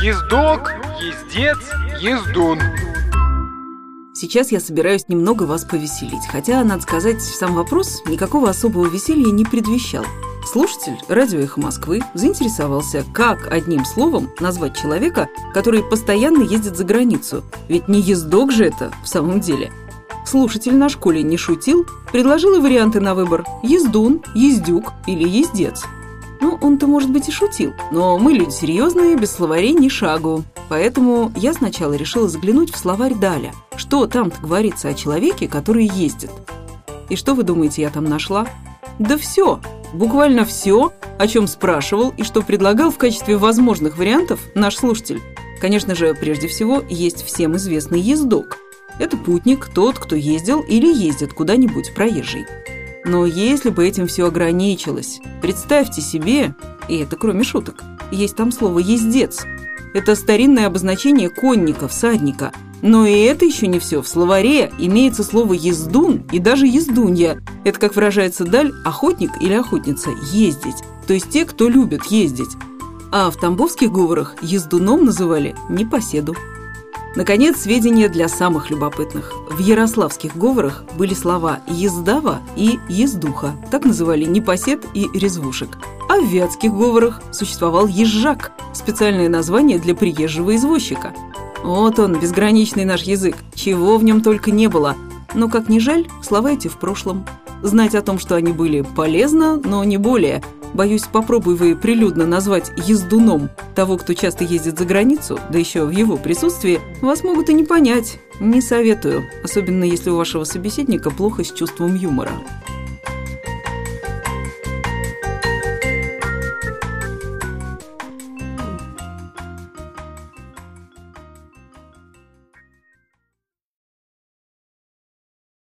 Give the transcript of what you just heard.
Ездок, ездец, ездун. Сейчас я собираюсь немного вас повеселить, хотя, надо сказать, сам вопрос никакого особого веселья не предвещал. Слушатель радио «Эхо Москвы» заинтересовался, как одним словом назвать человека, который постоянно ездит за границу. Ведь не ездок же это в самом деле. Слушатель на школе не шутил, предложил и варианты на выбор – ездун, ездюк или ездец. Ну, он-то, может быть, и шутил, но мы люди серьезные, без словарей ни шагу. Поэтому я сначала решила заглянуть в словарь Даля. Что там-то говорится о человеке, который ездит? И что вы думаете, я там нашла? Да все, буквально все, о чем спрашивал и что предлагал в качестве возможных вариантов наш слушатель. Конечно же, прежде всего, есть всем известный ездок. Это путник, тот, кто ездил или ездит куда-нибудь проезжий. Но если бы этим все ограничилось, представьте себе, и это кроме шуток, есть там слово «ездец». Это старинное обозначение конника, всадника. Но и это еще не все. В словаре имеется слово «ездун» и даже «ездунья». Это, как выражается Даль, охотник или охотница – ездить. То есть те, кто любит ездить. А в тамбовских говорах ездуном называли непоседу. Наконец, сведения для самых любопытных. В ярославских говорах были слова «ездава» и «ездуха». Так называли непосед и резвушек. А в вятских говорах существовал «езжак» – специальное название для приезжего извозчика. Вот он, безграничный наш язык, чего в нем только не было. Но, как ни жаль, слова эти в прошлом. Знать о том, что они были, полезно, но не более – Боюсь, попробуй вы прилюдно назвать ездуном того, кто часто ездит за границу, да еще в его присутствии, вас могут и не понять. Не советую, особенно если у вашего собеседника плохо с чувством юмора.